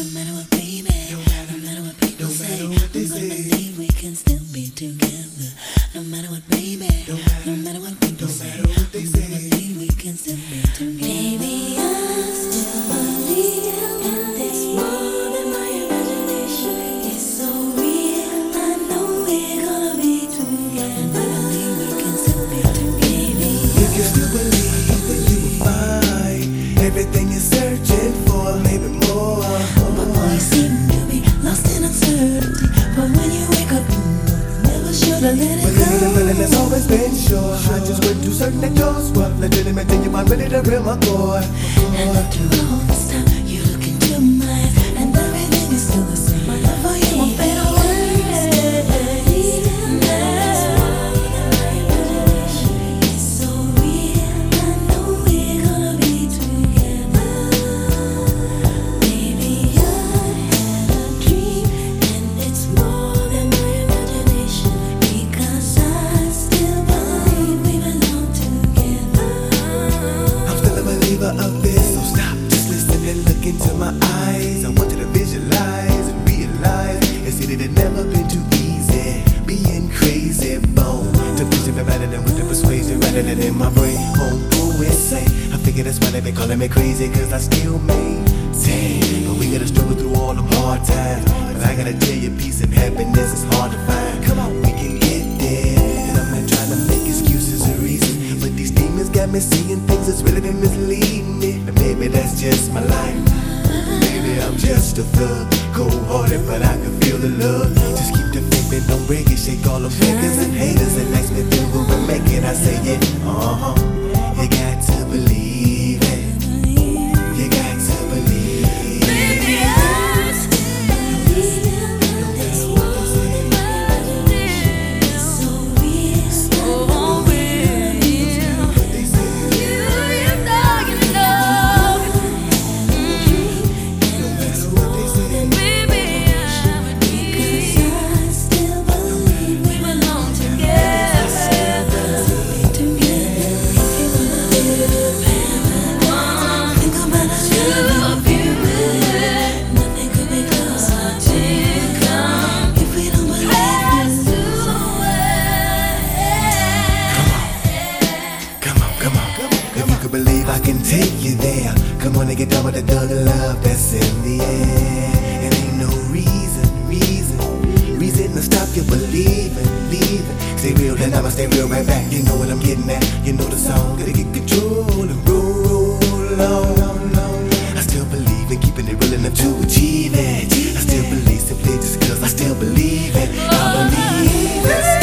No matter what, baby. No matter what people say. I'm gonna believe we can still be together. No matter what, baby. No matter what people say. I'm gonna believe we can still be together. Baby, I still believe just went to certain yours were legitimate and you might ready to real my core. My eyes. I want you to visualize and realize it's it had never been too easy. Being crazy, bone. To vision rather than with the persuasion, rather than in my brain. Home insane. I figure that's why they been calling me crazy, cause I still maintain. But we gotta struggle through all the hard times. But I gotta tell you, peace and happiness is hard to find. Come on, we can get there. And I'm not trying to make excuses or reasons. But these demons got me seeing things that's really been misleading me. But maybe that's just my life. Maybe I'm just a thug, cold hearted, but I can feel the love. Just keep the faith and don't break it. Shake all them fingers and haters and ask me through will make it. I say yeah, uh huh. There. Come on and get down with the thug love that's in the air. And ain't no reason, reason, reason to stop you believing, believing. Stay real and I'ma stay real right back. You know what I'm getting at. You know the song. Gotta get control and roll, roll on. I still believe in keeping it real enough to achieve it. I still believe simply just cause I still believe it. I believe it.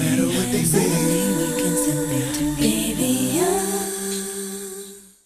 Matter what they say.